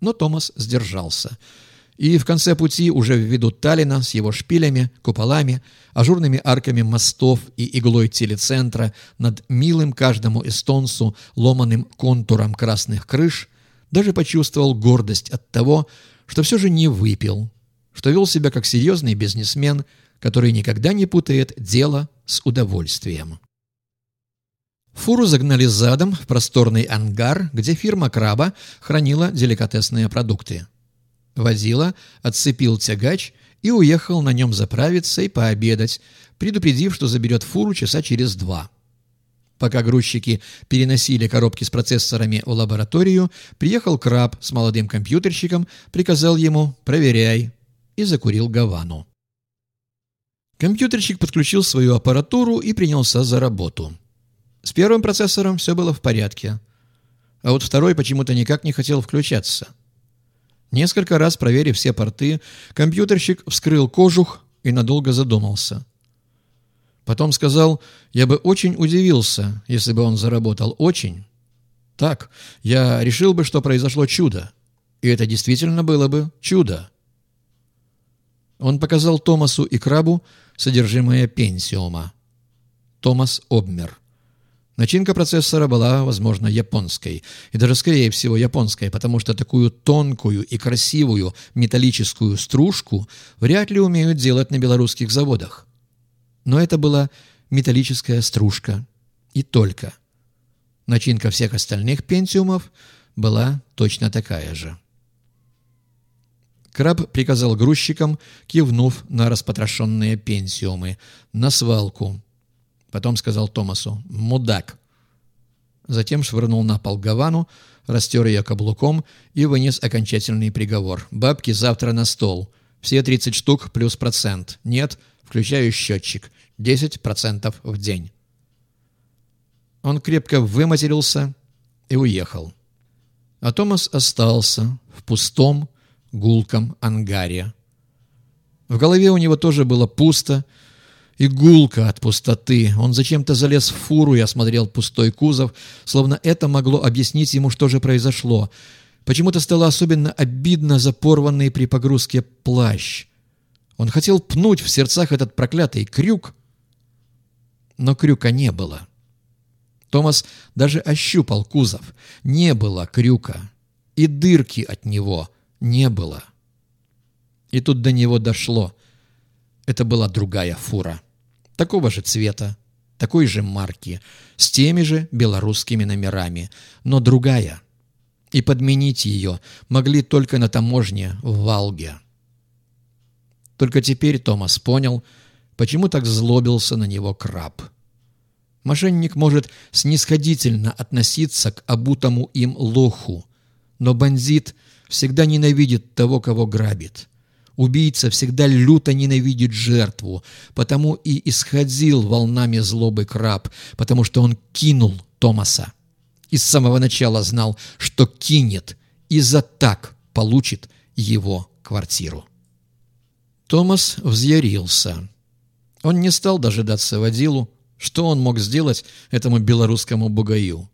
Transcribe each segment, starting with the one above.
Но Томас сдержался. И в конце пути, уже в виду Таллина с его шпилями, куполами, ажурными арками мостов и иглой телецентра над милым каждому эстонцу ломаным контуром красных крыш, даже почувствовал гордость от того, что все же не выпил, что вел себя как серьезный бизнесмен, который никогда не путает дело с удовольствием. Фуру загнали задом в просторный ангар, где фирма «Краба» хранила деликатесные продукты. Водила отцепил тягач и уехал на нем заправиться и пообедать, предупредив, что заберет фуру часа через два. Пока грузчики переносили коробки с процессорами в лабораторию, приехал краб с молодым компьютерщиком, приказал ему «проверяй» и закурил гавану. Компьютерщик подключил свою аппаратуру и принялся за работу. С первым процессором все было в порядке, а вот второй почему-то никак не хотел включаться. Несколько раз проверив все порты, компьютерщик вскрыл кожух и надолго задумался. Потом сказал, я бы очень удивился, если бы он заработал. Очень. Так, я решил бы, что произошло чудо. И это действительно было бы чудо. Он показал Томасу и Крабу содержимое пенсиума. Томас обмер. Начинка процессора была, возможно, японской. И даже, скорее всего, японской, потому что такую тонкую и красивую металлическую стружку вряд ли умеют делать на белорусских заводах. Но это была металлическая стружка. И только. Начинка всех остальных пентиумов была точно такая же. Краб приказал грузчикам, кивнув на распотрошенные пенсиумы, на свалку. Потом сказал Томасу «Мудак». Затем швырнул на пол Гавану, растер ее каблуком и вынес окончательный приговор. «Бабки завтра на стол. Все 30 штук плюс процент. Нет, включаю счетчик. 10% в день». Он крепко выматерился и уехал. А Томас остался в пустом, гулком ангаре. В голове у него тоже было пусто и гулко от пустоты. Он зачем-то залез в фуру и осмотрел пустой кузов, словно это могло объяснить ему, что же произошло. Почему-то стало особенно обидно за порванный при погрузке плащ. Он хотел пнуть в сердцах этот проклятый крюк, но крюка не было. Томас даже ощупал кузов. Не было крюка. И дырки от него не было. И тут до него дошло. Это была другая фура. Такого же цвета, такой же марки, с теми же белорусскими номерами, но другая. И подменить ее могли только на таможне в Валге. Только теперь Томас понял, почему так злобился на него краб. Мошенник может снисходительно относиться к обутому им лоху, но бандит всегда ненавидит того, кого грабит. Убийца всегда люто ненавидит жертву, потому и исходил волнами злобы краб, потому что он кинул Томаса. И с самого начала знал, что кинет и за так получит его квартиру. Томас взъярился. Он не стал дожидаться водилу. Что он мог сделать этому белорусскому бугаю?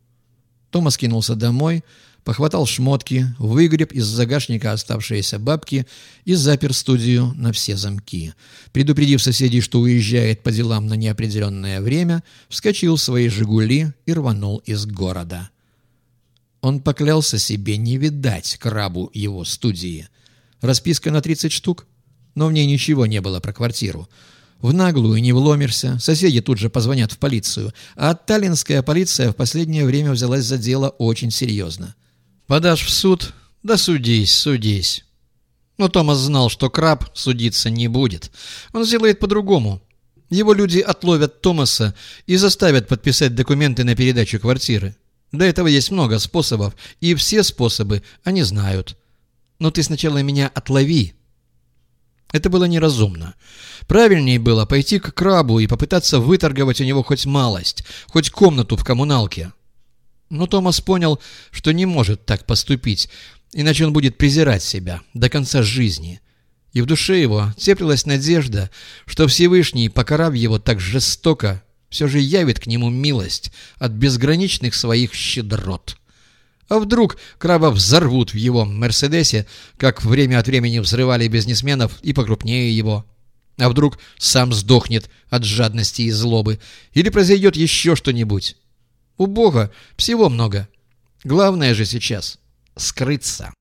Томас кинулся домой, похватал шмотки, выгреб из загашника оставшиеся бабки и запер студию на все замки. Предупредив соседей, что уезжает по делам на неопределенное время, вскочил в свои «Жигули» и рванул из города. Он поклялся себе не видать крабу его студии. Расписка на 30 штук? но в ней ничего не было про квартиру. В наглую не вломишься, соседи тут же позвонят в полицию, а таллинская полиция в последнее время взялась за дело очень серьезно. Подашь в суд? Да судись, судись. Но Томас знал, что краб судиться не будет. Он сделает по-другому. Его люди отловят Томаса и заставят подписать документы на передачу квартиры. Для этого есть много способов, и все способы они знают. Но ты сначала меня отлови, это было неразумно. Правильнее было пойти к крабу и попытаться выторговать у него хоть малость, хоть комнату в коммуналке. Но Томас понял, что не может так поступить, иначе он будет презирать себя до конца жизни. И в душе его теплилась надежда, что Всевышний, покарав его так жестоко, все же явит к нему милость от безграничных своих щедрот. А вдруг краба взорвут в его «Мерседесе», как время от времени взрывали бизнесменов и покрупнее его? А вдруг сам сдохнет от жадности и злобы? Или произойдет еще что-нибудь? У Бога всего много. Главное же сейчас — скрыться.